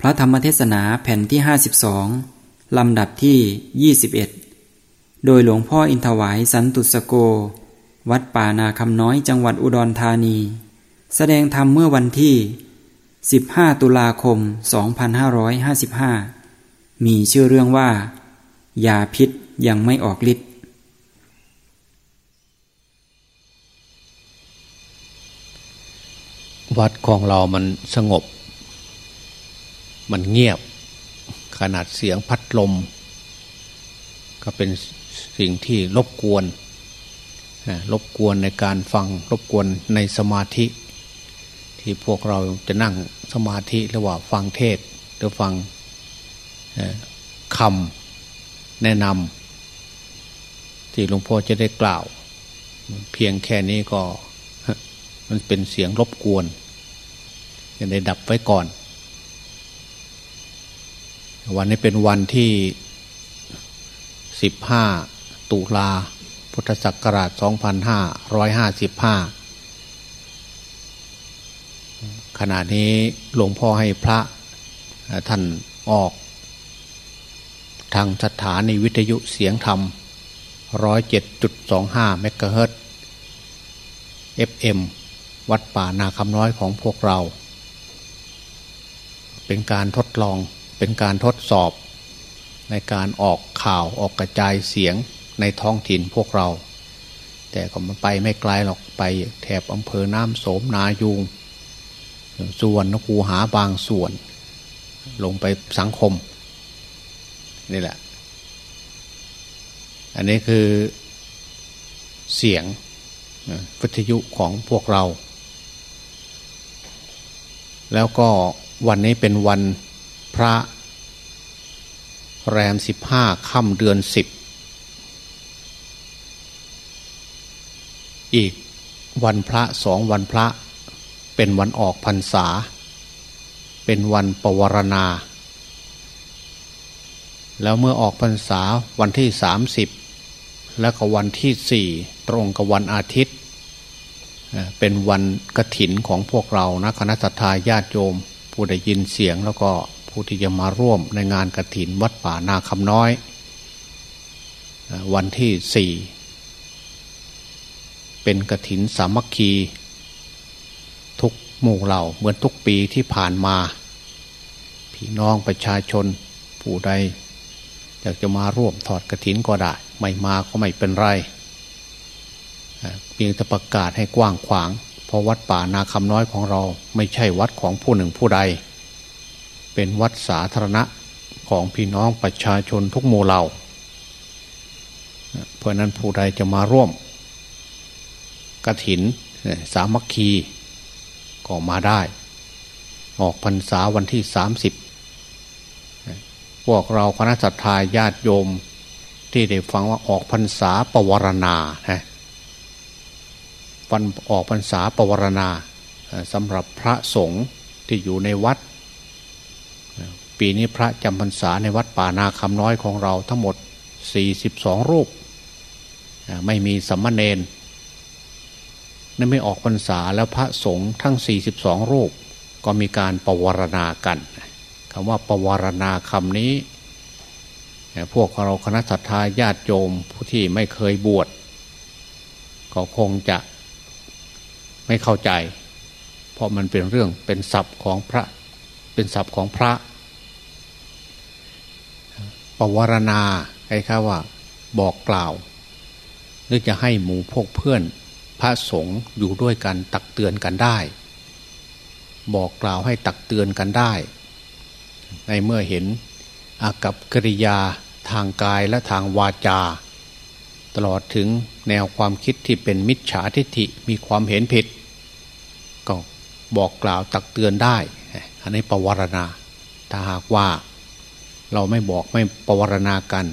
พระธรรมเทศนาแผ่นที่ 52 ลำดับที่ 21 โดยหลวงพ่ออินทวายสันตุสโก วัดป่านาคำน้อยจังหวัดอุดรธานี แสดงธรรมเมื่อวันที่ 15 ตุลาคม 2555 มีชื่อเรื่องว่า ยาพิษยังไม่ออกฤทธิ์วัดของเรามันสงบ มันเงียบ ขนาดเสียงพัดลม ก็เป็นสิ่งที่รบกวนรบกวนในการฟังรบกวนในสมาธิ ที่พวกเราจะนั่งสมาธิหรือว่าฟังเทศหรือฟังคำแนะนำที่หลวงพ่อจะได้กล่าว เพียงแค่นี้ก็มันเป็นเสียงรบกวนยังได้ดับไว้ก่อน วันนี้เป็นวันที่สิบห้าตุลา พุทธศักราชสองพันห้าร้อยห้าสิบห้าขณะนี้หลวงพ่อให้พระท่านออก ทางสถานีวิทยุเสียงธรรมร้อยเจ็ดจุดสองห้าเมกะเฮิรต FM วัดป่านาคำน้อยของพวกเรา เป็นการทดลอง เป็นการทดสอบ ในการออกข่าวออกกระจายเสียงในท้องถิ่นพวกเรา แต่ก็มันไปไม่ไกลหรอกไปแถบอำเภอน้ำโสมนายูงส่วนนกูหาบางส่วน ลงไปสังคม นี่แหละ อันนี้คือเสียงวิทยุของพวกเรา แล้วก็วันนี้เป็นวัน พระแรมสิบห้าค่ำเดือนสิบอีกวันพระสองวันพระ เป็นวันออกพรรษา เป็นวันปวารณา แล้วเมื่อออกพรรษาวันที่สามสิบแล้วก็วันที่สี่ตรงกับวันอาทิตย์ เป็นวันกระถินของพวกเรานะคณะสัตยาญาติโยมผู้ได้ยินเสียงแล้วก็ ผู้ที่จะมาร่วมในงานกระถินวัดป่านาคำน้อย วันที่สี่เป็นกระถินสามัคคี ทุกหมู่เหล่าเหมือนทุกปีที่ผ่านมา พี่น้องประชาชนผู้ใดอยากจะมาร่วมถอดกระถินก็ได้ ไม่มาก็ไม่เป็นไรเพียงแต่ประกาศให้กว้างขวาง เพราะวัดป่านาคำน้อยของเราไม่ใช่วัดของผู้หนึ่งผู้ใด เป็นวัดสาธารณะของพี่น้องประชาชนทุกหมู่เหล่า เพราะนั้นผู้ใดจะมาร่วมกระถินสามัคคีก็มาได้ ออกพรรษาวันที่สามสิบพวกเราคณะสัตยาญาติโยมที่ได้ฟังว่าออกพรรษาปวารณาฮะวันออกพรรษาปวารณาสำหรับพระสงฆ์ที่อยู่ในวัด ปีนี้พระจำพรรษาในวัดป่านาคำน้อยของเราทั้งหมด 42 รูป ไม่มีสัมมาเนนนั่นไม่ออกพรรษาแล้วพระสงฆ์ทั้ง 42 รูป ก็มีการปรวารณากันคำว่าปรวารณาคำนี้ พวกเราคณะสัตยาญาติโยมผู้ที่ไม่เคยบวชก็คงจะไม่เข้าใจ เพราะมันเป็นเรื่องเป็นศัพท์ของพระ เป็นศัพท์ของพระ ปวารณาใครค่ว่าบอกกล่าวหรือจะให้หมู่พวกเพื่อนพระสงฆ์อยู่ด้วยกันตักเตือนกันได้ บอกกล่าวให้ตักเตือนกันได้ ในเมื่อเห็นอากับกริยาทางกายและทางวาจา ตลอดถึงแนวความคิดที่เป็นมิจฉาทิฏฐิมีความเห็นผิด ก็บอกกล่าวตักเตือนได้ อันนี้ปวารณาถ้าหากว่า เราไม่บอกไม่ปวารณากัน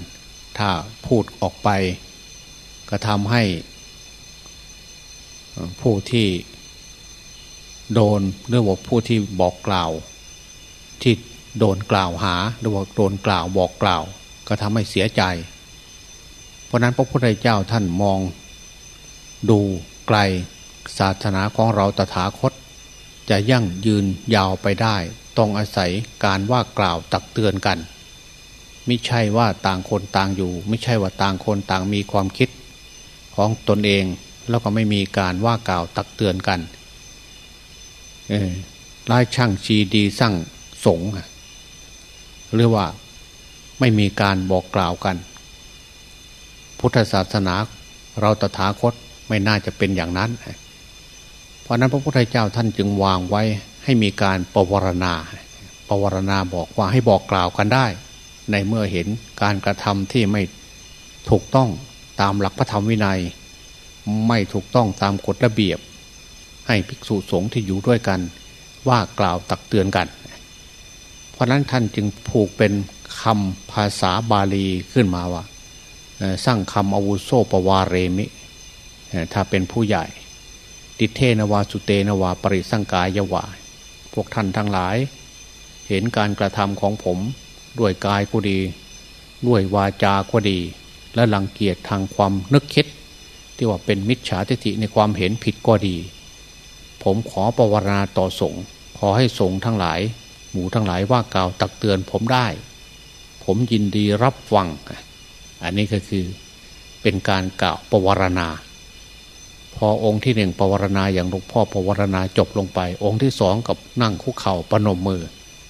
ถ้าพูดออกไป ก็ทำให้ ผู้ที่โดนหรือว่าผู้ที่บอกกล่าว ที่โดนกล่าวหาหรือว่าโดนกล่าวบอกกล่าว ก็ทำให้เสียใจ เพราะนั้นพระพุทธเจ้าท่านมองดูไกลศาสนาของเราตถาคต จะยั่งยืนยาวไปได้ ต้องอาศัยการว่ากล่าวตักเตือนกัน ไม่ใช่ว่าต่างคนต่างอยู่ ไม่ใช่ว่าต่างคนต่างมีความคิดของตนเอง แล้วก็ไม่มีการว่ากล่าวตักเตือนกันเออไล่ช่างชีดีสร้างสงหรือว่าไม่มีการบอกกล่าวกัน พุทธศาสนาเราตถาคตไม่น่าจะเป็นอย่างนั้น เพราะนั้นพระพุทธเจ้าท่านจึงวางไว้ให้มีการปวารณาปวารณาบอกว่าให้บอกกล่าวกันได้ ในเมื่อเห็นการกระทำที่ไม่ถูกต้องตามหลักพระธรรมวินัย ไม่ถูกต้องตามกฎระเบียบ ให้ภิกษุสงฆ์ที่อยู่ด้วยกัน ว่ากล่าวตักเตือนกัน เพราะนั้นท่านจึงผูกเป็นคำภาษาบาลีขึ้นมาว่าสร้างคำอาวุโสปวาเรมิ ถ้าเป็นผู้ใหญ่ ติเทนวาสุเตนวาปริสังกายยวาพวกท่านทั้งหลาย เห็นการกระทำของผม ด้วยกายก็ดี ด้วยวาจาก็ดี และลังเกียจทางความนึกคิด ที่ว่าเป็นมิจฉาทิฏฐิในความเห็นผิดก็ดี ผมขอประวรณาต่อสงฆ์ขอให้สงฆ์ทั้งหลาย หมู่ทั้งหลายว่ากล่าวตักเตือนผมได้ ผมยินดีรับฟัง อันนี้ก็คือเป็นการกล่าวประวรณา พอองค์ที่หนึ่งปวารณาอย่างหลวงพ่อปวารณาจบลงไป องค์ที่สองกับนั่งคุกเข่าประนมมือ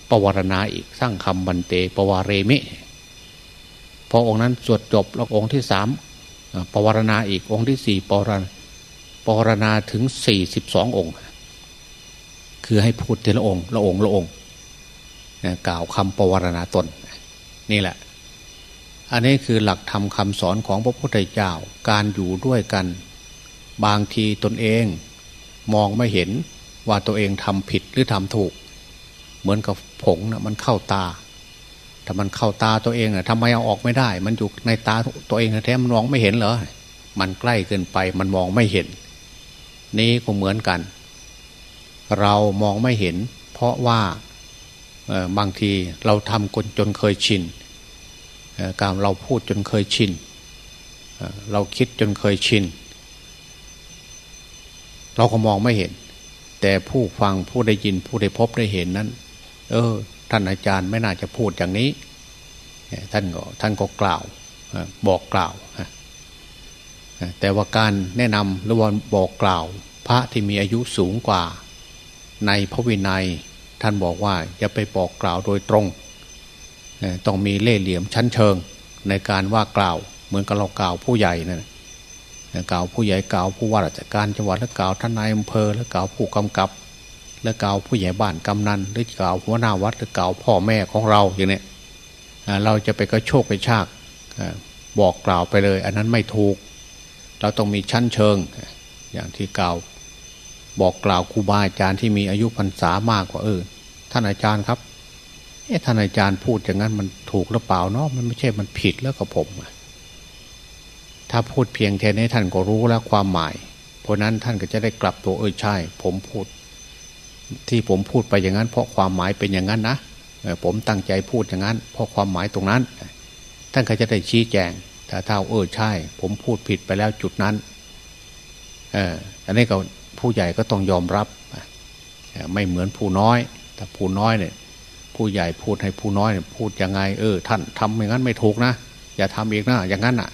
ปวารณาอีกสร้างคำบันเตปวารเรมิพอองค์นั้นสวดจบแล้วองค์ที่สามปวารณาอีกองค์ที่สี่ปวารปวารณาถึงสี่สิบสององค์ คือให้พูดทีละองค์ละองค์ละองค์กล่าวคำปวารณาตน นี่แหละ อันนี้คือหลักธรรมคาสอนของพระพุทธเจ้าการอยู่ด้วยกัน บางทีตนเอง มองไม่เห็นว่าตัวเองทำผิดหรือทำถูก เหมือนกับ ผงนะมันเข้าตา ถ้ามันเข้าตาตัวเองอะทำไมเอาออกไม่ได้ มันอยู่ในตาตัวเองแท้มันมองไม่เห็นเหรอมันใกล้เกินไปมันมองไม่เห็น นี้ก็เหมือนกัน เรามองไม่เห็น เพราะว่าบางทีเราทำจนเคยชินการเราพูดจนเคยชินเราคิดจนเคยชิน เราก็มองไม่เห็น แต่ผู้ฟังผู้ได้ยินผู้ได้พบได้เห็นนั้น เออ ท่านอาจารย์ไม่น่าจะพูดอย่างนี้ท่านก็ท่านก็กล่าวบอกกล่าวแต่ว่าการแนะนำหรือว่าบอกกล่าว พระที่มีอายุสูงกว่า ในพระวินัย ท่านบอกว่าอย่าไปบอกกล่าวโดยตรง ต้องมีเล่ห์เหลี่ยมชั้นเชิง ในการว่ากล่าว เหมือนกับเรากล่าวผู้ใหญ่นะั่นกล่าวผู้ใหญ่กล่าวผู้ว่าราชการจังหวัดและกล่าวท่านนายอำเภอและกล่าวผู้กำกับ และกล่าวผู้ใหญ่บ้านกำนันหรือกล่าวหัวหน้าวัดหรือกล่าวพ่อแม่ของเราอย่างนี้เราจะไปกระโชกไปชากบอกกล่าวไปเลย อันนั้นไม่ถูก เราต้องมีชั้นเชิง อย่างที่กล่าวบอกกล่าวครูบาอาจารย์ที่มีอายุพรรษามากกว่าเออท่านอาจารย์ครับเอ๊ะท่านอาจารย์พูดอย่างนั้นมันถูกหรือเปล่าเนาะมันไม่ใช่มันผิดแล้วกับผมถ้าพูดเพียงแค่นี้ท่านก็รู้แล้วความหมาย เพราะนั้นท่านก็จะได้กลับตัวเออใช่ ผมพูด ที่ผมพูดไปอย่างนั้น เพราะความหมายเป็นอย่างนั้นนะผมตั้งใจพูดอย่างนั้น เพราะความหมายตรงนั้น ท่านก็จะได้ชี้แจงถ้าเท่าเออใช่ ผมพูดผิดไปแล้วจุดนั้นเอออันนี้ก็ผู้ใหญ่ก็ต้องยอมรับไม่เหมือนผู้น้อย แต่ผู้น้อยเนี่ย ผู้ใหญ่พูดให้ผู้น้อยเนี่ยพูดยังไง เออ ท่านทำอย่างนั้นไม่ถูกนะอย่าทำอีกนะอย่างนั้นอะ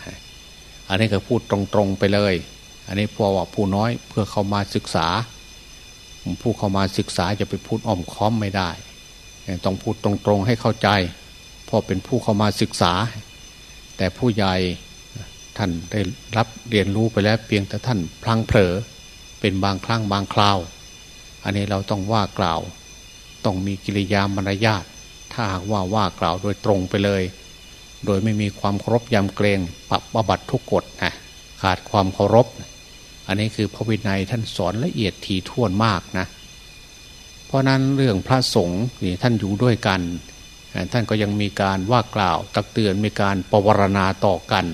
อันนี้ก็พูดตรงๆไปเลย อันนี้พอว่าผู้น้อยเพื่อเข้ามาศึกษา ผู้เข้ามาศึกษาจะไปพูดอ้อมค้อมไม่ได้ ต้องพูดตรงๆให้เข้าใจเพราะเป็นผู้เข้ามาศึกษา แต่ผู้ใหญ่ท่านได้รับเรียนรู้ไปแล้วเพียงแต่ท่านพลังเผลอเป็นบางครั้งบางคราว อันนี้เราต้องว่ากล่าว ต้องมีกิริยามารยาทถ้าหากว่าว่ากล่าวโดยตรงไปเลย โดยไม่มีความเคารพยำเกรงปรับบบัดทุกกฎนะขาดความเคารพ อันนี้คือพระวินัยท่านสอนละเอียดถี่ถ้วนมากนะ เพราะนั้นเรื่องพระสงฆ์นี่ท่านอยู่ด้วยกัน ท่านก็ยังมีการว่ากล่าว ตักเตือนมีการปวารณาต่อกัน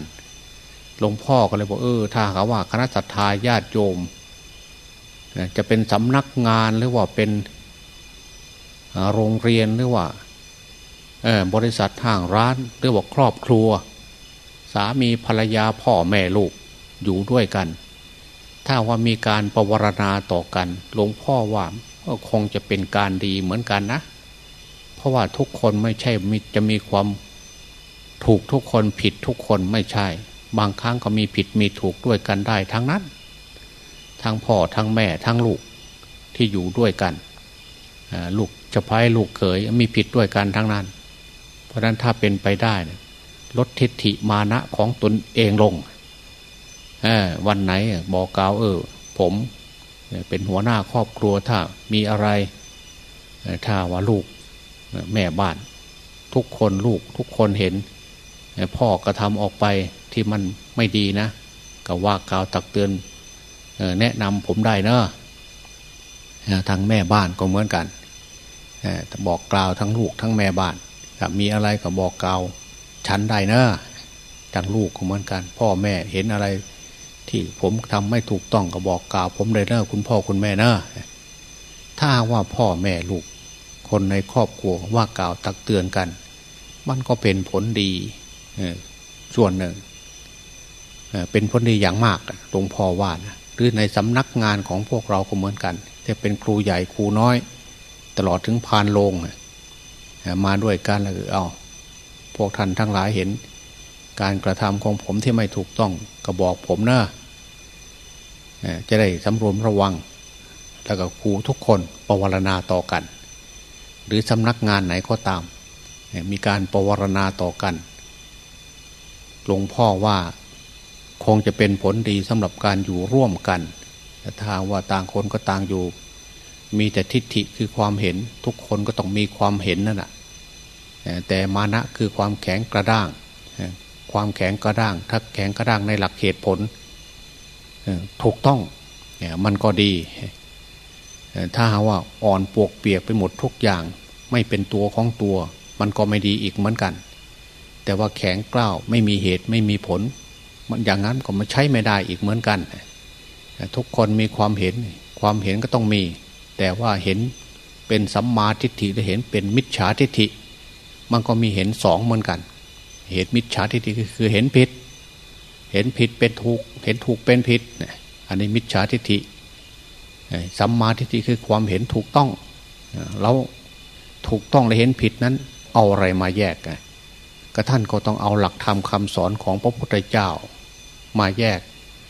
หลวงพ่อก็เลยบอกเออถ้าหาว่าคณะสัตยาญาติโยม จะเป็นสำนักงานหรือว่าเป็นโรงเรียนหรือว่าบริษัทห้างร้านหรือว่าครอบครัว สามีภรรยาพ่อแม่ลูกอยู่ด้วยกัน ถ้าว่ามีการประวรณาต่อกันหลวงพ่อว่าก็คงจะเป็นการดีเหมือนกันนะ เพราะว่าทุกคนไม่ใช่จะมีความถูกทุกคนผิดทุกคนไม่ใช่ บางครั้งก็มีผิดมีถูกด้วยกันได้ทั้งนั้น ทั้งพ่อทั้งแม่ทั้งลูกที่อยู่ด้วยกันลูกจะพายลูกเขยมีผิดด้วยกันทั้งนั้น เพราะนั้นถ้าเป็นไปได้ลดทิฏฐิมานะของตนเองลง วันไหนบอกกล่าวเออ ผมเป็นหัวหน้าครอบครัวถ้ามีอะไรถ้าว่าลูกแม่บ้าน ทุกคนลูกทุกคนเห็น พ่อกระทำออกไปที่มันไม่ดีนะก็ว่ากล่าวตักเตือนแนะนำผมได้เนอะทางแม่บ้านก็เหมือนกันบอกกล่าวทั้งลูกทั้งแม่บ้านมีอะไรก็บอกกล่าวฉันได้เนอะทางลูกก็เหมือนกัน พ่อแม่เห็นอะไร ที่ผมทำไม่ถูกต้องก็บอกกล่าวผมเลยเนอะคุณพ่อคุณแม่เนอะถ้าว่าพ่อแม่ลูก คนในครอบครัวว่ากล่าวตักเตือนกัน มันก็เป็นผลดีส่วนหนึ่งเป็นผลดีอย่างมากหลวงพ่อว่านะหรือในสำนักงานของพวกเราก็เหมือนกันจะเป็นครูใหญ่ครูน้อย ตลอดถึงพานโลงมาด้วยกันแล้วเอาพวกท่านทั้งหลายเห็น การกระทำของผมที่ไม่ถูกต้องก็บอกผมนะจะได้สำรวมระวัง แล้วก็ครูทุกคนปวารณาต่อกัน หรือสำนักงานไหนก็ตาม มีการปวารณาต่อกันหลวงพ่อว่าคงจะเป็นผลดีสำหรับการอยู่ร่วมกันแต่ถ้าว่าต่างคนก็ต่างอยู่ มีแต่ทิฏฐิคือความเห็นทุกคนก็ต้องมีความเห็นนั่นแหะแต่มานะคือความแข็งกระด้าง ความแข็งกระด้าง ถ้าแข็งกระด้างในหลักเหตุผลถูกต้องมันก็ดี ถ้าหาว่าอ่อนปวกเปียกไปหมดทุกอย่าง ไม่เป็นตัวของตัว มันก็ไม่ดีอีกเหมือนกัน แต่ว่าแข็งกล้าวไม่มีเหตุไม่มีผล มันอย่างนั้นก็มาใช้ไม่ได้อีกเหมือนกัน ทุกคนมีความเห็นความเห็นก็ต้องมี แต่ว่าเห็นเป็นสัมมาทิฏฐิหรือเห็นเป็นมิจฉาทิฏฐิ มันก็มีเห็นสองเหมือนกัน เหตุมิจฉาทิฏฐิคือเห็นผิด เห็นผิดเป็นถูก เห็นถูกเป็นผิดอันนี้มิจฉาทิฏฐิสัมมาทิฏฐิคือความเห็นถูกต้องแล้วถูกต้องและเห็นผิดนั้น เอาอะไรมาแยกก็ท่านก็ต้องเอาหลักธรรมคาสอนของพระพุทธเจ้า มาแยก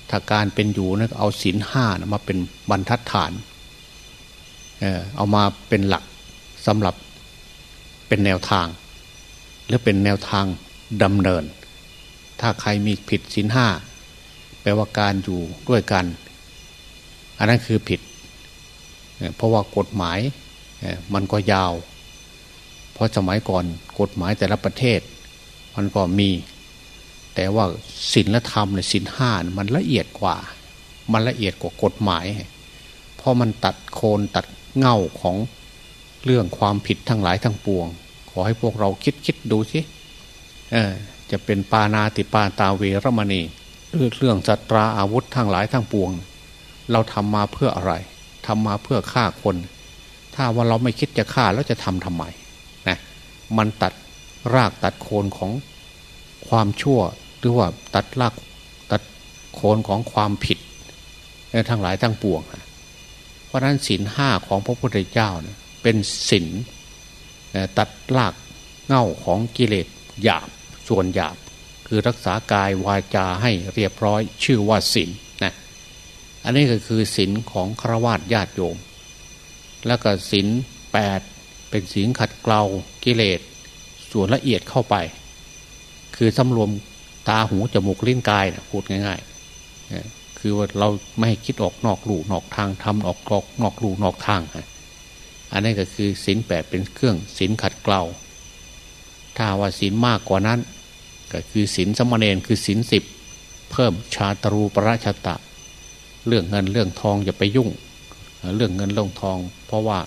ถ้าการเป็นอยู่นะเอาศีลห้านะมาเป็นบรรทัดฐานเออเอามาเป็นหลักสำหรับเป็นแนวทาง หรือเป็นแนวทาง ดำเนิน ถ้าใครมีผิดศีลห้าแปลว่าการอยู่ด้วยกัน อันนั้นคือผิด เพราะว่ากฎหมายมันก็ยาว เพราะสมัยก่อนกฎหมายแต่ละประเทศ มันก็มี แต่ว่าศีลธรรมในศีลห้ามันละเอียดกว่า มันละเอียดกว่ากฎหมาย เพราะมันตัดโคนตัดเง่าของเรื่องความผิดทั้งหลายทั้งปวง ขอให้พวกเราคิดคิดดูสิ จะเป็นปานาติปาตาเวรมณีเรื่องจัตราอาวุธทั้งหลายทั้งปวง เราทำมาเพื่ออะไรทำมาเพื่อฆ่าคน ถ้าว่าเราไม่คิดจะฆ่าแล้วจะทำทำไมนะมันตัดรากตัดโคนของความชั่ว หรือว่าตัดรากตัดโคนของความผิดทั้งหลายทั้งปวง เพราะนั้นศีลห้าของพระพุทธเจ้าเป็นศีลตัดลากเง่าของกิเลสหยาบ ส่วนหยาบคือรักษากายวาจาให้เรียบร้อยชื่อว่าศีลนะอันนี้ก็คือศีลของคราวญญาติโยม แล้วก็ศีลแปดเป็นศีลขัดเกลากิเลส ส่วนละเอียดเข้าไป คือสำรวมตาหูจมูกลิ้นกายนะพูดง่ายๆคือว่าเราไม่ให้คิดออกนอกลูนอกทางทำออกนอกลูนอกทางอันนี้ก็คือศีลแปดเป็นเครื่องศีลขัดเกลาถ้าว่าศีลมากกว่านั้น ก็คือศีลสมณเณรคือศีลสิบเพิ่มชาตรูปราชตะ เรื่องเงินเรื่องทองอย่าไปยุ่ง เรื่องเงินเรื่องทอง เพราะว่า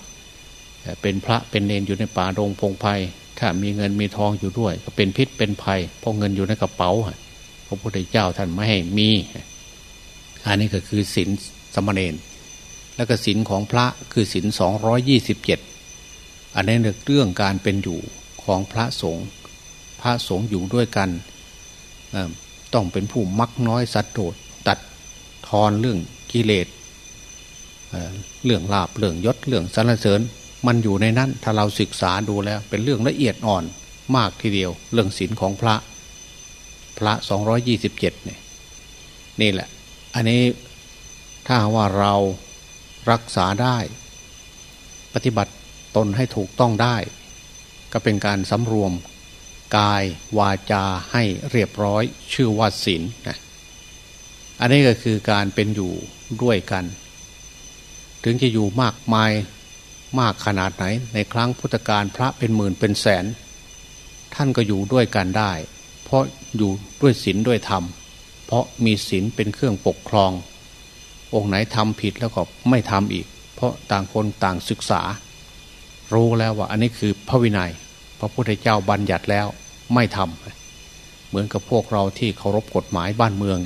เป็นพระเป็นเนนอยู่ในป่าโรงพงไพ่ถ้ามีเงินมีทองอยู่ด้วย ก็เป็นพิษเป็นภัย เพราะเงินอยู่ในกระเป๋าพระพุทธเจ้าท่านไม่ให้มี อันนี้ก็คือศีลสมณเณรแล้วก็ศีลของพระคือศีลสองร้อยยี่สิบเจ็ดอันนี้เรื่องการเป็นอยู่ของพระสงฆ์ พระสงฆ์อยู่ด้วยกันต้องเป็นผู้มักน้อยสัตว์โดดตัดทอนเรื่องกิเลสเรื่องลาบเรื่องยศเรื่องสรรเสริญ มันอยู่ในนั้นถ้าเราศึกษาดูแล้ว เป็นเรื่องละเอียดอ่อนมากทีเดียว เรื่องศีลของพระพระสองยี่สิบเจ็ดเนี่ยนี่แหละ อันนี้ถ้าว่าเรารักษาได้ ปฏิบัติตนให้ถูกต้องได้ ก็เป็นการสำรวม กายวาจาให้เรียบร้อยชื่อว่าศีลนะอันนี้ก็คือการเป็นอยู่ด้วยกัน ถึงจะอยู่มากมายมากขนาดไหน ในครั้งพุทธกาลพระเป็นหมื่นเป็นแสน ท่านก็อยู่ด้วยกันได้ เพราะอยู่ด้วยศีลด้วยธรรม เพราะมีศีลเป็นเครื่องปกครอง องค์ไหนทำผิดแล้วก็ไม่ทำอีก เพราะต่างคนต่างศึกษา รู้แล้วว่าอันนี้คือพระวินัย พระพุทธเจ้าบัญญัติแล้ว ไม่ทำเหมือนกับพวกเราที่เคารพกฎหมายบ้านเมือง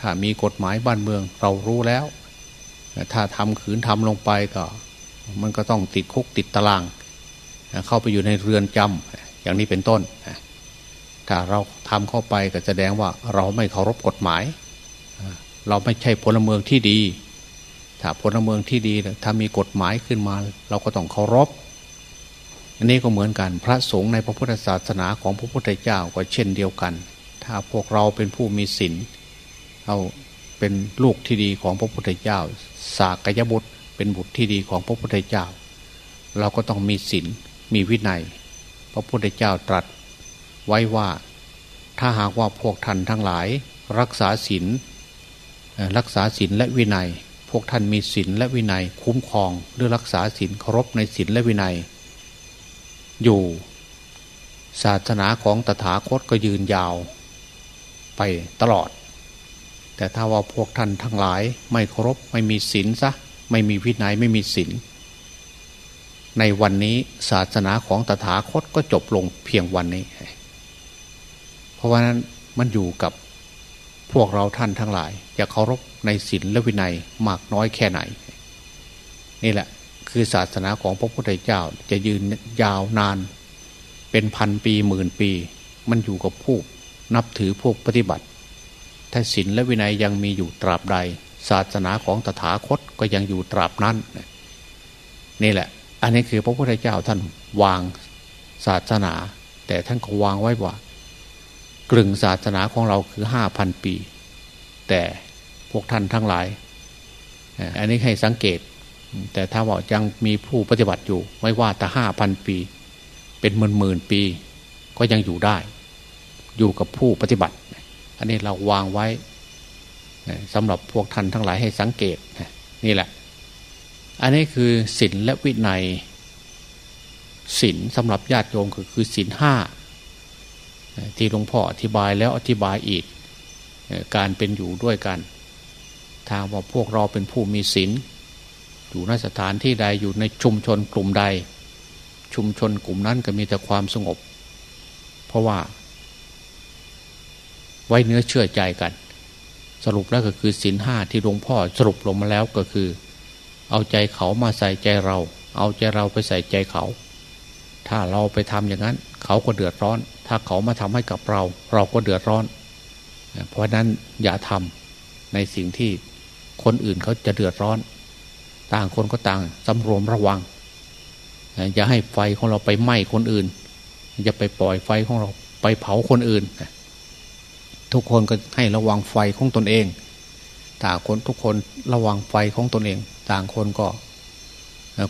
ถ้ามีกฎหมายบ้านเมืองเรารู้แล้ว ถ้าทำขืนทำลงไปก็ มันก็ต้องติดคุกติดตาราง เข้าไปอยู่ในเรือนจำอย่างนี้เป็นต้น ถ้าเราทำเข้าไปก็แสดงว่าเราไม่เคารพกฎหมาย เราไม่ใช่พลเมืองที่ดี ถ้าพลเมืองที่ดีถ้ามีกฎหมายขึ้นมา เราก็ต้องเคารพ อันนี้ก็เหมือนกันพระสงฆ์ในพระพุทธศาสนาของพระพุทธเจ้าก็เช่นเดียวกัน ถ้าพวกเราเป็นผู้มีศีลเราเป็นลูกที่ดีของพระพุทธเจ้า สากยบุตรเป็นบุตรที่ดีของพระพุทธเจ้า เราก็ต้องมีศีลมีวินัย พระพุทธเจ้าตรัสไว้ว่าถ้าหากว่าพวกท่านทั้งหลาย รักษาศีลรักษาศีลและวินัย พวกท่านมีศีลและวินัย คุ้มครองหรือรักษาศีลเคารพในศีลและวินัย อยู่ ศาสนาของตถาคตก็ยืนยาวไปตลอด แต่ถ้าว่าพวกท่านทั้งหลายไม่เคารพไม่มีศีลซะไม่มีวินัยไม่มีศีลในวันนี้ศาสนาของตถาคตก็จบลงเพียงวันนี้ เพราะว่านั้นมันอยู่กับพวกเราท่านทั้งหลาย จะเคารพในศีลและวินัยมากน้อยแค่ไหน นี่แหละ คือศาสนาของพระพุทธเจ้าจะยืนยาวนาน เป็นพันปีหมื่นปี มันอยู่กับผู้นับถือพวกปฏิบัติ ถ้าศีลและวินัยยังมีอยู่ตราบใด ศาสนาของตถาคตก็ยังอยู่ตราบนั้น นี่แหละ อันนี้คือพระพุทธเจ้าท่านวางศาสนา แต่ท่านก็วางไว้ว่ากลึงศาสนาของเราคือห้าพันปี แต่พวกท่านทั้งหลาย อันนี้ให้สังเกต แต่ถ้าว่ายังมีผู้ปฏิบัติอยู่ ไม่ว่าแต่ห้าพันปี เป็นหมื่นหมื่นปี ก็ยังอยู่ได้ อยู่กับผู้ปฏิบัติ อันนี้เราวางไว้สำหรับพวกท่านทั้งหลายให้สังเกตนี่แหละ อันนี้คือศีลและวินัยศีลสำหรับญาติโยมคือคือศีลห้าที่หลวงพ่ออธิบายแล้วอธิบายอีกการเป็นอยู่ด้วยกัน ทางว่าพวกเราเป็นผู้มีศีล อยู่ในสถานที่ใดอยู่ในชุมชนกลุ่มใด ชุมชนกลุ่มนั้นก็มีแต่ความสงบ เพราะว่า ไว้เนื้อเชื่อใจกัน สรุปแล้วก็คือศีลห้าที่หลวงพ่อสรุปลงมาแล้วก็คือ เอาใจเขามาใส่ใจเรา เอาใจเราไปใส่ใจเขา ถ้าเราไปทำอย่างนั้น เขาก็เดือดร้อน ถ้าเขามาทำให้กับเรา เราก็เดือดร้อน เพราะนั้นอย่าทำในสิ่งที่คนอื่นเขาจะเดือดร้อน ต่างคนก็ต่างสำรวมระวังอย่าให้ไฟของเราไปไหม้คนอื่น อย่าไปปล่อยไฟของเราไปเผาคนอื่น ทุกคนก็ให้ระวังไฟของตนเอง ต่างคนทุกคนระวังไฟของตนเอง ต่างคนก็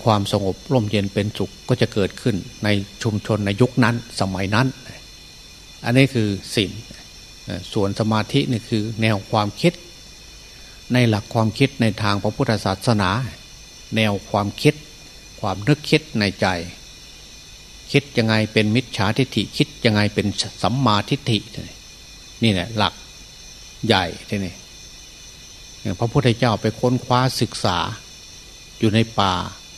ความสงบร่มเย็นเป็นสุขก็จะเกิดขึ้นในชุมชนในยุคนั้นสมัยนั้น อันนี้คือสิ่งส่วนสมาธินี่คือแนวความคิด ในหลักความคิดในทางพระพุทธศาสนา แนวความคิด ความนึกคิดในใจ คิดยังไงเป็นมิจฉาทิฏฐิคิดยังไงเป็นสัมมาทิฏฐินี่แหละหลักใหญ่ที่นี่พระพุทธเจ้าไปค้นคว้าศึกษาอยู่ในป่า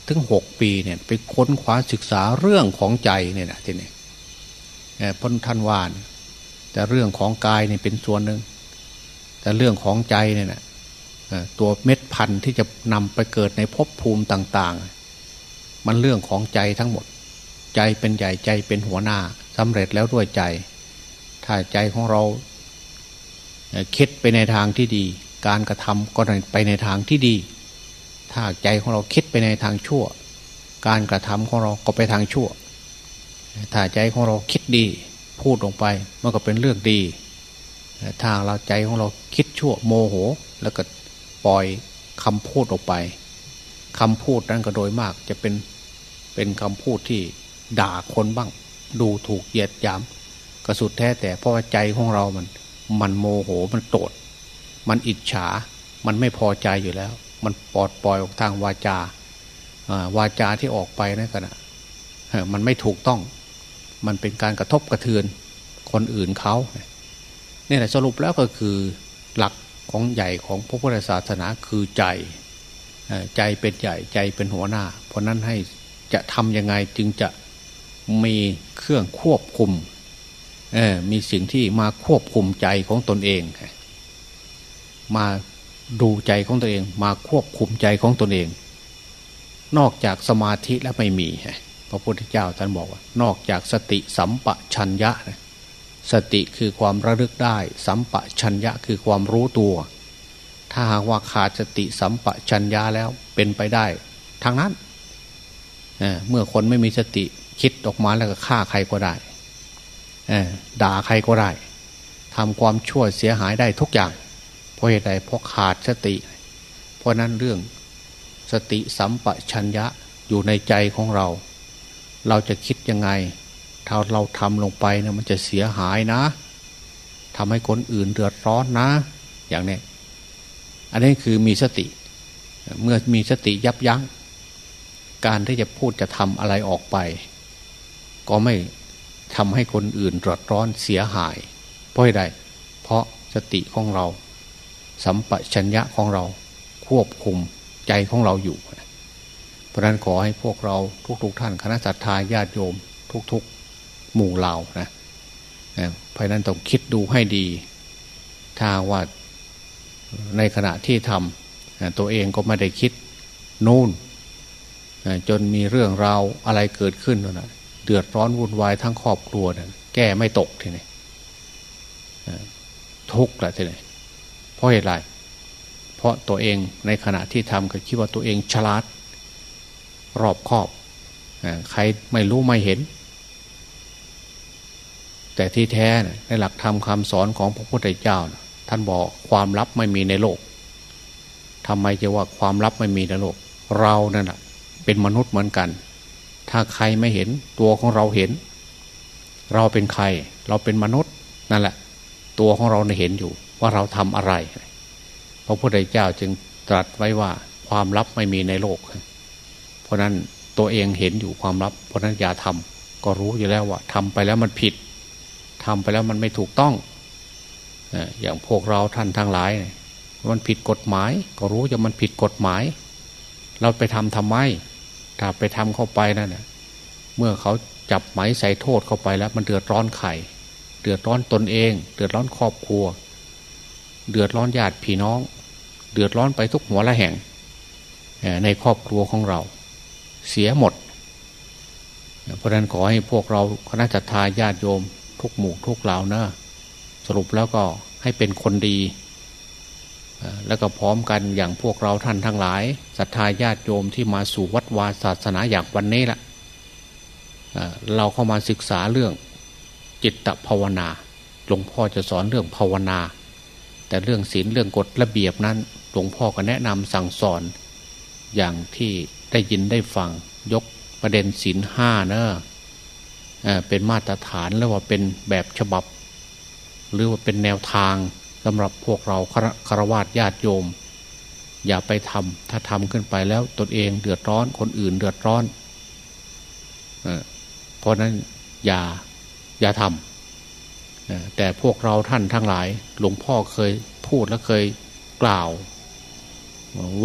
ถึงหกปีเนี่ยไปค้นคว้าศึกษาเรื่องของใจเนี่ยนะที่นี่พ้นท่านวานแต่เรื่องของกายเนี่ยเป็นส่วนหนึ่งแต่เรื่องของใจเนี่ยนะ ตัวเม็ดพันธุ์ที่จะนำไปเกิดในภพภูมิต่าง ๆ มันเรื่องของใจทั้งหมด ใจเป็นใหญ่ใจเป็นหัวหน้าสำเร็จแล้วด้วยใจ ถ้าใจของเราคิดไปในทางที่ดี การกระทำก็ไปในทางที่ดี ถ้าใจของเราคิดไปในทางชั่ว การกระทำของเราก็ไปทางชั่ว ถ้าใจของเราคิดดี พูดลงไปมันก็เป็นเรื่องดีถ้าเราใจของเราคิดชั่วโมโห แล้วก็ ปล่อยคำพูดออกไปคำพูดนั้นก็โดยมากจะเป็นเป็นคำพูดที่ด่าคนบ้าง ดูถูกเหยียดหยามก็สุดแท้แต่เพราะว่าใจของเรามัน มันโมโหมันโกรธมันอิจฉา มันไม่พอใจอยู่แล้ว มันปลอดปล่อยออกทางวาจาวาจาที่ออกไปนั่นก็นะมันไม่ถูกต้อง มันเป็นการกระทบกระเทือนคนอื่นเขาเนี่ยแหละสรุปแล้วก็คือหลัก ของใหญ่ของพระพุทธศาสนาคือใจใจเป็นใหญ่ใจเป็นหัวหน้า เพราะนั้นให้จะทำยังไงจึงจะมีเครื่องควบคุมมีสิ่งที่มาควบคุมใจของตนเอง มาดูใจของตนเอง มาควบคุมใจของตนเอง นอกจากสมาธิแล้วไม่มีพระพุทธเจ้าท่านบอกว่า นอกจากสติสัมปชัญญะ สติคือความระลึกได้ สัมปะชัญญะคือความรู้ตัว ถ้าหากว่าขาดสติสัมปะชัญญะแล้วเป็นไปได้ทางนั้นเเมื่อคนไม่มีสติคิดออกมาแล้วก็ฆ่าใครก็ได้ด่าใครก็ได้ทำความชั่วเสียหายได้ทุกอย่าง เพราะเหตุใดเพราะขาดสติ เพราะนั้นเรื่องสติสัมปชัญญะอยู่ในใจของเรา เราจะคิดยังไง ถ้าเราทำลงไปนะมันจะเสียหายนะทำให้คนอื่นเดือดร้อนนะ อย่างนี้อันนี้คือมีสติ เมื่อมีสติยับยัง้ง การที่จะพูดจะทำอะไรออกไป ก็ไม่ทำให้คนอื่นรดร้อนเสียหาย เพราะใด เพราะสติของเรา สัมปชัญญะของเราควบคุมใจของเราอยู่ เพราะนั้นขอให้พวกเราทุกๆทท่านคณะสัตยาญาติโยม ทุกๆ หมู่เหล่านะเพราะนั้นต้องคิดดูให้ดี ถ้าว่าในขณะที่ทำตัวเองก็ไม่ได้คิดนู่นจนมีเรื่องราวอะไรเกิดขึ้นนะเดือดร้อนวุ่นวายทั้งครอบครัวนะแก้ไม่ตกทีนี้ทุกข์ละทีนี้เพราะเหตุไรเพราะตัวเองในขณะที่ทำก็คิดว่าตัวเองฉลาด รอบคอบ ใครไม่รู้ไม่เห็น แต่ที่แท้ในหลักธรรมคำสอนของพระพุทธเจ้า ท่านบอกความลับไม่มีในโลกทำไมจะว่าความลับไม่มีในโลก เรานั่นแหะเป็นมนุษย์เหมือนกัน ถ้าใครไม่เห็นตัวของเราเห็น เราเป็นใคร เราเป็นมนุษย์นั่นแหละ ตัวของเราเห็นอยู่ว่าเราทำอะไร พระพุทธเจ้าจึงตรัสไว้ว่าความลับไม่มีในโลก เพราะนั้นตัวเองเห็นอยู่ความลับ เพราะนั้นอย่าทำก็รู้อยู่แล้วว่าทำไปแล้วมันผิด ทำไปแล้วมันไม่ถูกต้องอย่างพวกเราท่านทั้งหลาย มันผิดกฎหมาย ก็รู้ว่ามันผิดกฎหมาย เราไปทำทำไม ถ้าไปทำเข้าไปนั่นเน่ยเมื่อเขาจับไหมใส่โทษเข้าไปแล้ว มันเดือดร้อนไข่เดือดร้อนตนเอง เดือดร้อนครอบครัว เดือดร้อนญาติพี่น้อง เดือดร้อนไปทุกหัวละแห่งในครอบครัวของเรา เสียหมด เพราะนั้นขอให้พวกเราคณะจัตตาญาติโยม ทุกหมู่ทุกเหล่านะ สรุปแล้วก็ให้เป็นคนดี แล้วก็พร้อมกันอย่างพวกเราท่านทั้งหลายศรัทธาญาติโยมที่มาสู่วัดวาศาสนาอย่างวันนี้ละเราเข้ามาศึกษาเรื่องจิตภาวนาหลวงพ่อจะสอนเรื่องภาวนา แต่เรื่องศีลเรื่องกฎระเบียบนั้นหลวงพ่อก็แนะนำสั่งสอน อย่างที่ได้ยินได้ฟังยกประเด็นศีลห้าเนอะ เป็นมาตรฐานแล้วว่าเป็นแบบฉบับ หรือว่าเป็นแนวทางสำหรับพวกเราคารวะญาติโยม อย่าไปทำถ้าทำขึ้นไปแล้วตนเองเดือดร้อนคนอื่นเดือดร้อนเพราะนั้นอย่าอย่าทำแต่พวกเราท่านทั้งหลาย หลวงพ่อเคยพูดและเคยกล่าว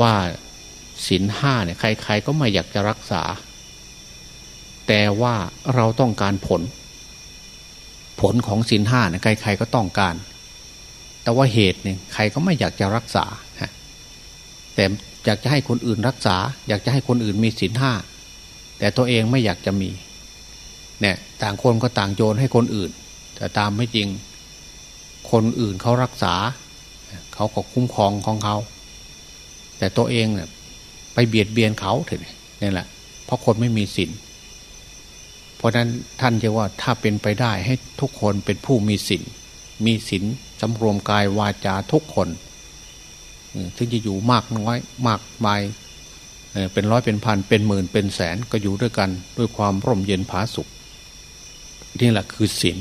ว่าศีลห้าเนี่ยใคร ๆ ก็ไม่อยากจะรักษา แต่ว่าเราต้องการผล ผลของศีลห้าเนี่ยใครๆก็ต้องการ แต่ว่าเหตุเนี่ยใครก็ไม่อยากจะรักษาแต่อยากจะให้คนอื่นรักษา อยากจะให้คนอื่นมีศีลห้าแต่ตัวเองไม่อยากจะมีเนี่ยต่างคนก็ต่างโยนให้คนอื่น แต่ตามไม่จริง คนอื่นเขารักษา เขาก็คุ้มครองของเขา แต่ตัวเองเนี่ยไปเบียดเบียนเขาเถอะนี่แหละ เพราะคนไม่มีศีล เพราะนั้นท่านจะว่าถ้าเป็นไปได้ให้ทุกคนเป็นผู้มีศีลมีศีลสำรวมกายวาจาทุกคนถึงจะอยู่มากน้อยมากมายเป็นร้อยเป็นพันเป็นหมื่นเป็นแสนก็อยู่ด้วยกันด้วยความร่มเย็นผาสุขนี่แหละคือศีล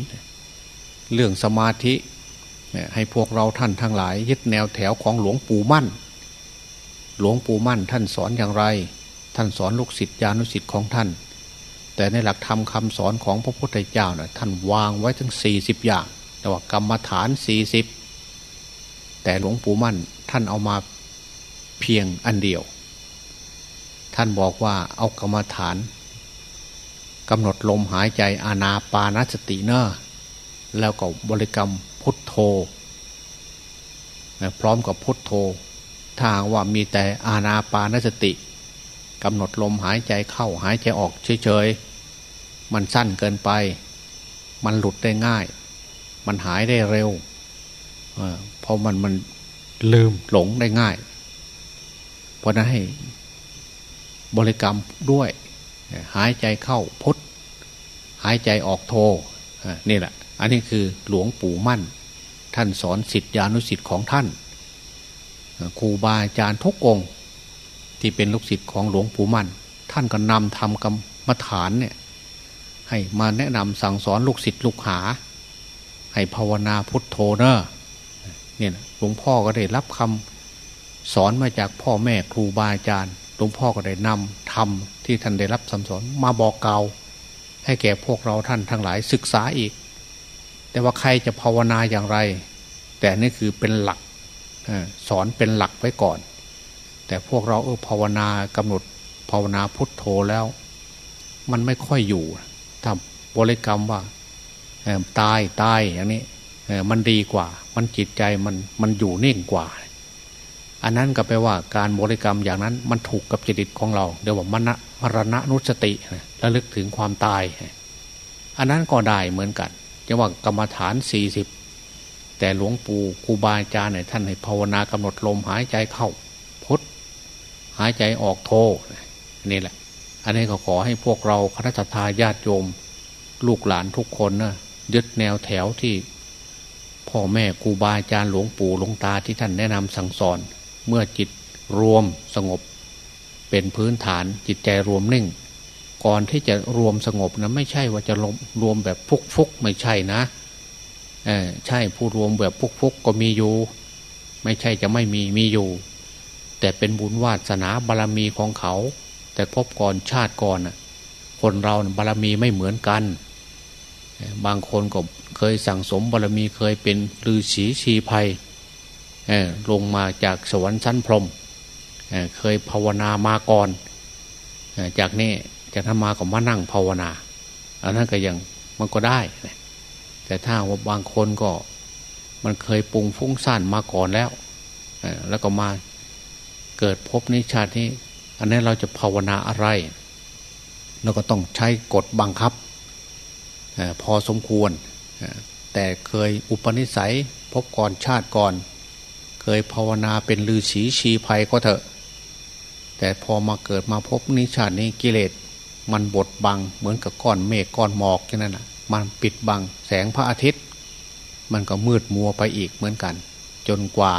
เรื่องสมาธิให้พวกเราท่านทั้งหลาย ยึดแนวแถวของหลวงปู่มั่น หลวงปู่มั่นท่านสอนอย่างไร ท่านสอนลูกศิษย์ญาณุศิษย์ของท่าน แต่ในหลักธรรมคาสอนของพระพุทธเจ้าเนะ่ะท่านวางไว้ถึงสี่สิบอย่าง แต่ว่ากรรมฐานสี่สิบแต่หลวงปู่มั่นท่านเอามาเพียงอันเดียว ท่านบอกว่าเอากรรมฐานกำหนดลมหายใจอานาปานสติเนอะแล้วก็บริกรรมพุทโธพร้อมกับพุทโธถ้าว่ามีแต่อานาปานสติกำหนดลมหายใจเข้าหายใจออกเฉยๆ มันสั้นเกินไป มันหลุดได้ง่าย มันหายได้เร็วเพราะมันมันลืมหลงได้ง่าย เพราะนั้นให้บริกรรมด้วย หายใจเข้าพุทหายใจออกโทนี่แหละ อันนี้คือหลวงปู่มั่น ท่านสอนสิทธิานุสิทธิ์ของท่านครูบาอาจารย์ทุกองที่เป็นลูกศิษย์ของหลวงปู่มั่น ท่านก็นำทำกรรมฐานเนี่ย ให้มาแนะนำสั่งสอนลูกศิษย์ลูกหา ให้ภาวนาพุทโธเนอะเนี่ยหลวงพ่อก็ได้รับคำสอนมาจากพ่อแม่ครูบาอาจารย์หลวงพ่อก็ได้นำทำที่ท่านได้รับสำสอนมาบอกเก่าให้แก่พวกเราท่านทั้งหลายศึกษาอีก แต่ว่าใครจะภาวนาอย่างไร แต่นี่คือเป็นหลักสอนเป็นหลักไว้ก่อน แต่พวกเราเออภาวนากำหนดภาวนาพุทโธแล้ว มันไม่ค่อยอยู่ ถ้าบริกรรมว่าตายตายอย่างนี้มันดีกว่า มันจิตใจมันมันอยู่นิ่งกว่า อันนั้นก็แปลว่าการบริกรรมอย่างนั้นมันถูกกับจิตของเราเดี๋ยวว่ามณมรณะนุสติระลึกถึงความตาย อันนั้นก็ได้เหมือนกันจะว่ากรรมฐานสี่สิบแต่หลวงปู่ครูบาอาจารย์เนี่ยท่านให้ภาวนากำหนดลมหายใจเข้าพุทหายใจออกโทนี่แหละ อันนี้ก็ขอให้พวกเราคณะทาญาติโยม ลูกหลานทุกคนนะยึดแนวแถวที่ พ่อแม่ครูบาอาจารย์หลวงปู่หลวงตาที่ท่านแนะนำสั่งสอน เมื่อจิตรวมสงบ เป็นพื้นฐานจิตใจรวมนิ่ง ก่อนที่จะรวมสงบนะไม่ใช่ว่าจะรวมแบบฟุกฟุกไม่ใช่นะใช่ผู้รวมแบบพุกพุกก็มีอยู่ ไม่ใช่จะไม่มีมีอยู่ แต่เป็นบุญวาสนาบารรมีของเขา แต่พบก่อนชาติก่อนคนเราบารรมีไม่เหมือนกัน บางคนก็เคยสั่งสมบารรมีเคยเป็นฤาษีชีภัยลงมาจากสวรรค์ชั้นพรหมเคยภาวนามาก่อนจากนี้จะทำมาก็มานั่งภาวนาอันนั้นก็ยังมันก็ได้ แต่ถ้าว่าบางคนก็มันเคยปรุงฟุ้งซ่านมาก่อนแล้วแล้วก็มาเกิดพบในชาตินี้ อันนี้เราจะภาวนาอะไร เราก็ต้องใช้กฎบังคับพอสมควร แต่เคยอุปนิสัยพบก่อนชาติก่อน เคยภาวนาเป็นลือศีชีภัยก็เถอะ แต่พอมาเกิดมาพบนิชาตินี้กิเลสมันบดบังเหมือนกับก้อนเมฆก้อนหมอกแค่างนั้นนะมันปิดบังแสงพระอาทิตย์ มันก็มืดมัวไปอีกเหมือนกัน จนกว่า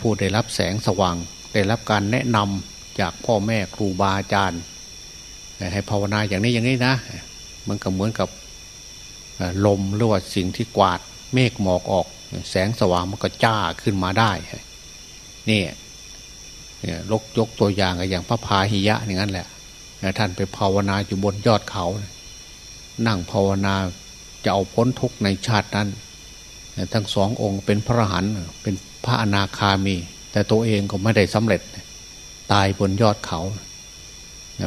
ผู้ได้รับแสงสว่าง ได้รับการแนะนำ จากพ่อแม่ครูบาอาจารย์ให้ภาวนาอย่างนี้อย่างนี้นะ มันก็เหมือนกับลมหรือว่าสิ่งที่กวาดเมฆหมอกออก แสงสว่างมันก็จ้าขึ้นมาได้นี่ลกยกตัวอย่างอย่างพระพาหิยะอย่างนั้นแหละ ท่านไปภาวนาอยู่บนยอดเขา นั่งภาวนาจะเอาพ้นทุกข์ในชาตินั้น ทั้งสององค์เป็นพระหันเป็นพระอนาคามี แต่ตัวเองก็ไม่ได้สำเร็จ ตายบนยอดเขา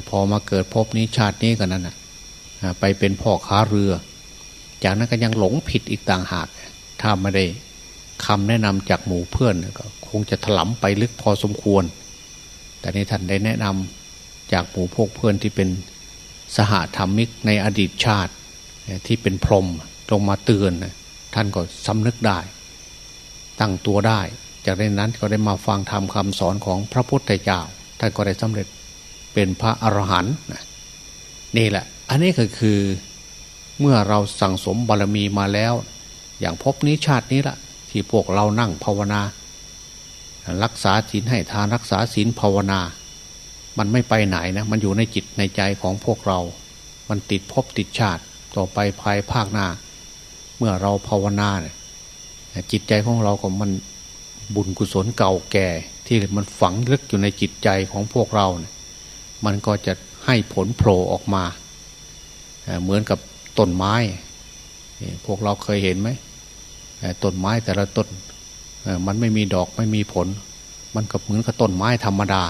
พอมาเกิดพบนี้ชาตินี้กันนั้นไปเป็นพ่อค้าเรือ จากนั้นก็ยังหลงผิดอีกต่างหาก ถ้าไม่ได้คำแนะนำจากหมู่เพื่อนก็คงจะถลำไปลึกพอสมควร แต่ในท่านได้แนะนำจากหมู่พวกเพื่อนที่เป็นสหธรรมิกในอดีตชาติที่เป็นพรหมลงมาเตือน ท่านก็สำนึกได้ ตั้งตัวได้ จากนั้นก็ได้มาฟังธรรมคาสอนของพระพุทธเจ้าท่านก็ได้สำเร็จเป็นพระอรหันต์นี่แหละ อันนี้ก็คือเมื่อเราสั่งสมบารมีมาแล้ว อย่างพบนี้ชาตินี้ละที่พวกเรานั่งภาวนา รักษาศีลให้ทานรักษาศีลภาวนา มันไม่ไปไหนนะ มันอยู่ในจิตในใจของพวกเรา มันติดพบติดชาติต่อไปภายภาคหน้า เมื่อเราภาวนาเนี่ยจิตใจของเราก็มัน บุญกุศลเก่าแก่ ที่มันฝังลึกอยู่ในจิตใจของพวกเราเนี่ยมันก็จะให้ผลโผล่ออกมาเหมือนกับต้นไม้ พวกเราเคยเห็นไหมต้นไม้แต่ละต้นมันไม่มีดอกไม่มีผล มันก็เหมือนกับต้นไม้ธรรมดา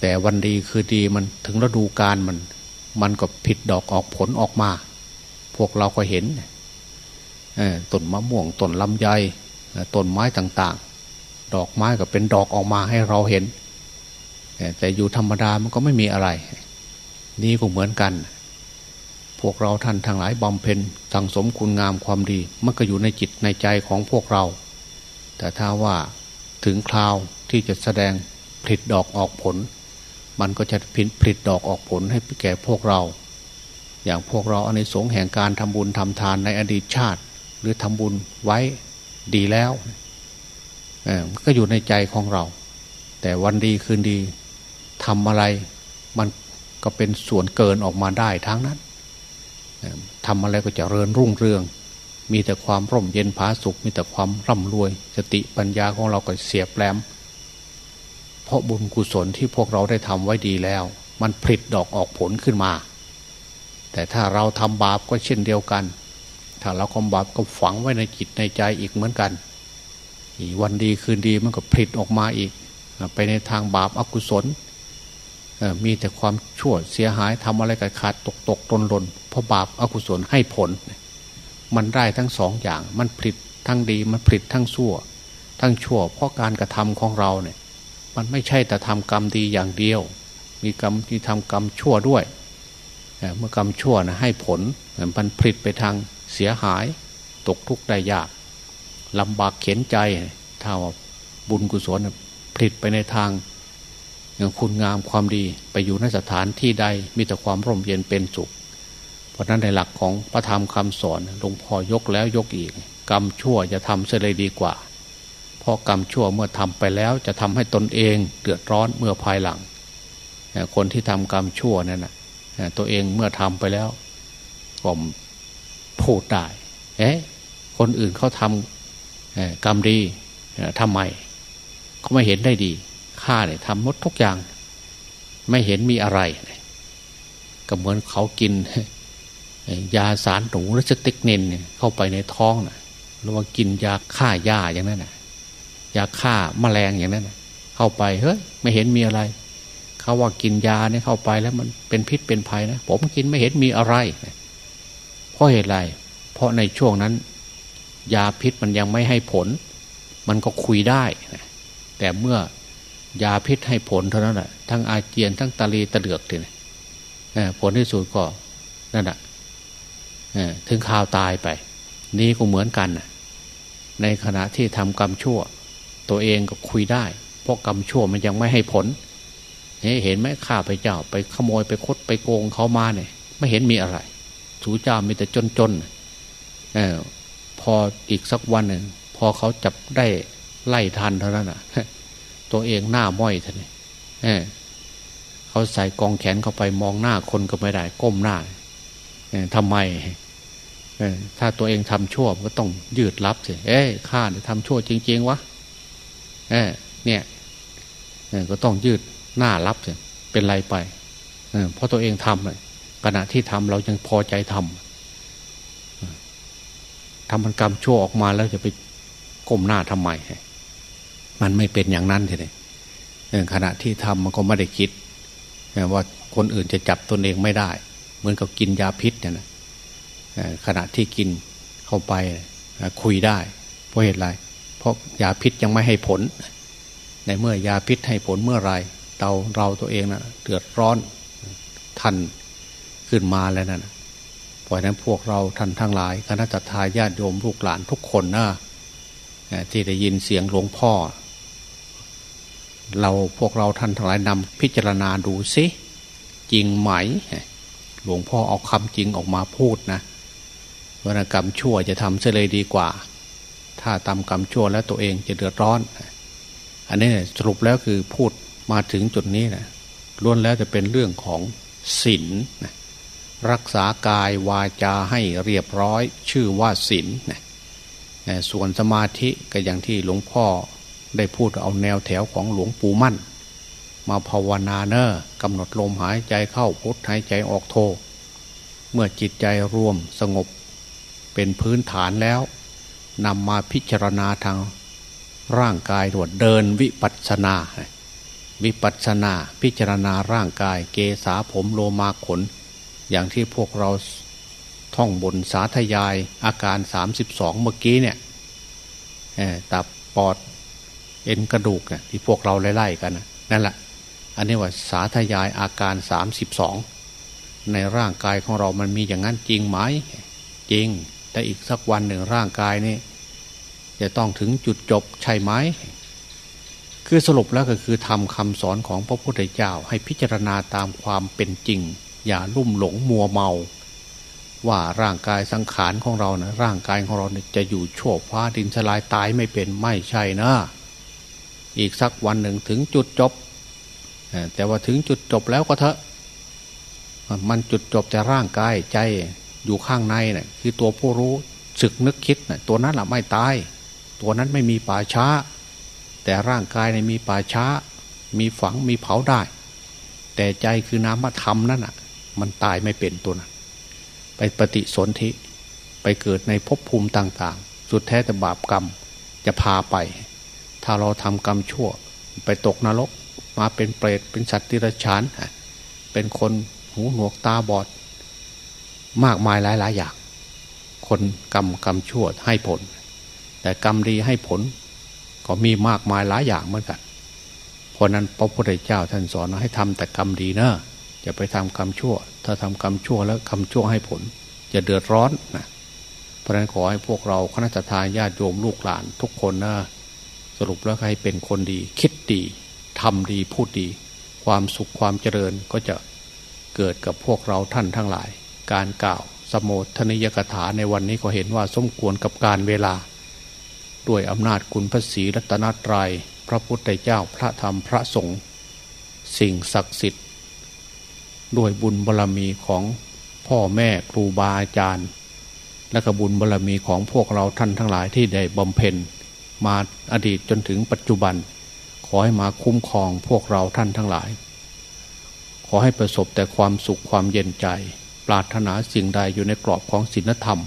แต่วันดีคือดีมันถึงฤดูกาลมัน มันก็ผิดดอกออกผลออกมา พวกเราก็เห็นต้นมะม่วงต้นลำไย ต้นไม้ต่างๆ ดอกไม้ก็เป็นดอกออกมาให้เราเห็น แต่อยู่ธรรมดามันก็ไม่มีอะไร นี่ก็เหมือนกัน พวกเราท่านทั้งหลายบำเพ็ญสังสมคุณงามความดี มันก็อยู่ในจิตในใจของพวกเรา แต่ถ้าว่าถึงคราวที่จะแสดงผลิดดอกออกผล มันก็จะพิผลิดดอกออกผลให้แก่พวกเรา อย่างพวกเราอันในสงแห่งการทำบุญทำทานในอดีตชาติ หรือทำบุญไว้ ดีแล้วก็อยู่ในใจของเรา แต่วันดีคืนดีทำอะไร มันก็เป็นส่วนเกินออกมาได้ทั้งนั้นทำอะไรก็จะเริญรุ่งเรือง มีแต่ความร่มเย็นผาสุข มีแต่ความร่ำรวย สติปัญญาของเราก็เสียแปลม เพราะบุญกุศลที่พวกเราได้ทำไว้ดีแล้ว มันผลิดดอกออกผลขึ้นมา แต่ถ้าเราทำบาปก็เช่นเดียวกัน ถ้าเราคมบาปก็ฝังไว้ในจิตในใจอีกเหมือนกัน วันดีคืนดีมันก็ผลิตออกมาอีก ไปในทางบาปอกุศล มีแต่ความชั่วเสียหายทำอะไรกันขาดตกตกตนหล่นเพราะบาปอกุศลให้ผล มันได้ทั้งสองอย่าง มันผลิตทั้งดี มันผลิตทั้งชั่ว ทั้งชั่ว เพราะการกระทำของเราเนี่ย มันไม่ใช่แต่ทำกรรมดีอย่างเดียว มีกรรมที่ทำกรรมชั่วด้วย เมื่อกรรมชั่วนะให้ผลมันผลิตไปทาง เสียหายตกทุกข์ได้ยากลำบากเข็นใจถ้าบุญกุศลผลิตไปในทางอย่างคุณงามความดีไปอยู่ในสถานที่ใดมีแต่ความร่มเย็นเป็นสุข เพราะนั้นในหลักของพระธรรมคำสอนหลวงพ่อยกแล้วยกอีก กรรมชั่วจะทำเสียเลยดีกว่า เพราะกรรมชั่วเมื่อทำไปแล้วจะทำให้ตนเองเดือดร้อนเมื่อภายหลัง คนที่ทำกรรมชั่วนั่นนะตัวเองเมื่อทำไปแล้วก็ พูดได้ เอ๊ะคนอื่นเขาทำกรรมดีทำไมเขาไม่เห็นได้ดีข้าเนี่ยทำมดทุกอย่าง ไม่เห็นมีอะไร ก็เหมือนเขากิน ยาสารหนูและสติกเนนเข้าไปในท้องนะหรือว่ากินยาฆ่าหญ้าอย่างนั้นนะยาฆ่ามาแมลงอย่างนั้นนะเข้าไปเฮ้ยไม่เห็นมีอะไร เขาว่ากินยาเนี่ยเข้าไปแล้วมันเป็นพิษเป็นภัยนะผมกินไม่เห็นมีอะไร เพราะเหตุไร เพราะในช่วงนั้น ยาพิษมันยังไม่ให้ผล มันก็คุยได้ แต่เมื่อยาพิษให้ผลเท่านั้นแหละทั้งอาเจียนทั้งตาลีตะเดือกเลยผลที่สุดก็นั่นแหะถึงข่าวตายไป นี่ก็เหมือนกัน ในขณะที่ทำกรรมชั่ว ตัวเองก็คุยได้ เพราะกรรมชั่วมันยังไม่ให้ผลเห็นไหมข้าไปเจ้า ไปขโมยไปคดไปโกงเขามาเนี่ยไม่เห็นมีอะไร สูเจ้ามีแต่จนจนอพออีกสักวันหนึ่งพอเขาจับได้ไล่ทันเท่านั้นอะ ตัวเองหน้าม้อยท่านเเขาใส่กองแขนเข้าไปมองหน้าคนก็ไม่ได้ ก้มหน้าทำไมถ้าตัวเองทำชั่วก็ต้องยืดรับสิเอ้ข้าเนี่ยทำชั่วจริง ๆวะเเนี่ยก็ต้องยืดหน้ารับสิเป็นไรไปเพราะตัวเองทำเลย ขณะที่ทำเรายังพอใจทำทำมันกรรมชั่วออกมาแล้วจะไปก้มหน้าทำไม มันไม่เป็นอย่างนั้นเลยขณะที่ทำมันก็ไม่ได้คิดว่าคนอื่นจะจับตนเองไม่ได้ เหมือนกับกินยาพิษเนี่ยนะขณะที่กินเข้าไปคุยได้ เพราะเหตุไร เพราะยาพิษยังไม่ให้ผล ในเมื่อยาพิษให้ผลเมื่อไรเราเราตัวเองน่ะเดือดร้อนทัน ขึ้นมาแล้วนั่นเพราะนั้นพวกเราท่านทั้งหลายคณะทาญาติโยมลูกหลานทุกคนนะที่ได้ยินเสียงหลวงพ่อ เราพวกเราท่านทั้งหลายนำพิจารณาดูซิจริงไหม หลวงพ่อเอาคำจริงออกมาพูดนะวรรณกรรมชั่วจะทำเสเลยดีกว่า ถ้าทำกรรมชั่วแล้วตัวเองจะเดือดร้อน อันนี้สรุปแล้วคือพูดมาถึงจุดนี้นะล้วนแล้วจะเป็นเรื่องของศีลนะ รักษากายวาจาให้เรียบร้อย ชื่อว่าศีลนะส่วนสมาธิก็อย่างที่หลวงพ่อได้พูดเอาแนวแถวของหลวงปู่มั่น มาภาวนาเนอะกำหนดลมหายใจเข้าพุทหายใจออกโท เมื่อจิตใจรวมสงบเป็นพื้นฐานแล้วนำมาพิจารณาทางร่างกายตรวจเดินวิปัสนา วิปัสนาพิจารณาร่างกายเกษาผมโลมาขน อย่างที่พวกเราท่องบนสาธยายอาการ 32 เมื่อกี้เนี่ยตับปอดเอ็นกระดูกเนี่ยที่พวกเราไล่ๆกันนั่นแหละอันนี้ว่าสาธยายอาการ 32 ในร่างกายของเรามันมีอย่างนั้นจริงไหมจริง แต่อีกสักวันหนึ่งร่างกายนี่จะต้องถึงจุดจบใช่ไหมคือสรุปแล้วก็คือทำคำสอนของพระพุทธเจ้าให้พิจารณาตามความเป็นจริง อย่าลุ่มหลงมัวเมา ว่าร่างกายสังขารของเรานะร่างกายของเราเนี่ยจะอยู่โชวฟ้าดินสลายตายไม่เป็นไม่ใช่นะ อีกสักวันหนึ่งถึงจุดจบ แต่ว่าถึงจุดจบแล้วก็เถอะ มันจุดจบแต่ร่างกายใจอยู่ข้างในนะ่ะคือตัวผู้รู้สึกนึกคิดนะ่ะตัวนั้นแหละไม่ตาย ตัวนั้นไม่มีป่าช้า แต่ร่างกายในมีป่าช้า มีฝังมีเผาได้ แต่ใจคือนามธรรมนั่นอะ มันตายไม่เป็นตัวนั้นไปปฏิสนธิไปเกิดในภพภูมิต่างๆ สุดแท้แต่บาปกรรมจะพาไป ถ้าเราทำกรรมชั่ว ไปตกนรก มาเป็นเปรตเป็นสัตว์ที่ระชานเป็นคนหูหนวกตาบอด มากมายหลายหลายอย่างคนกรรมกรรมชั่วให้ผล แต่กรรมดีให้ผล ก็มีมากมายหลายอย่างเหมือนกันเพราะนั้นพระพุทธเจ้าท่านสอนให้ทำแต่กรรมดีเนะ อย่าไปทำกรรมชั่ว ถ้าทำกรรมชั่วแล้วกรรมชั่วให้ผลจะเดือดร้อนนะเพราะนั้นขอให้พวกเราคณะทาญาติโยมลูกหลานทุกคนนะสรุปแล้วใครเป็นคนดี คิดดีทำดีพูดดี ความสุขความเจริญก็จะเกิดกับพวกเราท่านทั้งหลาย การกล่าวสมโภชนิยกถาในวันนี้ก็เห็นว่าสมควรกับการเวลา ด้วยอำนาจคุณพระศรีรัตนตรยัยพระพุทธเจ้าพระธรรมพระสงฆ์สิ่งศักดิ์สิทธิ์ ด้วยบุญบารรมีของพ่อแม่ครูบาอาจารย์ และกบุญบารรมีของพวกเราท่านทั้งหลายที่ได้บำเพ็ญ มาอดีตจนถึงปัจจุบัน ขอให้มาคุ้มครองพวกเราท่านทั้งหลาย ขอให้ประสบแต่ความสุขความเย็นใจ ปรารถนาสิ่งใดอยู่ในกรอบของศีลธรรม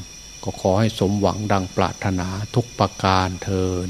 ก็ขอให้สมหวังดังปรารถนาทุกประการเทิน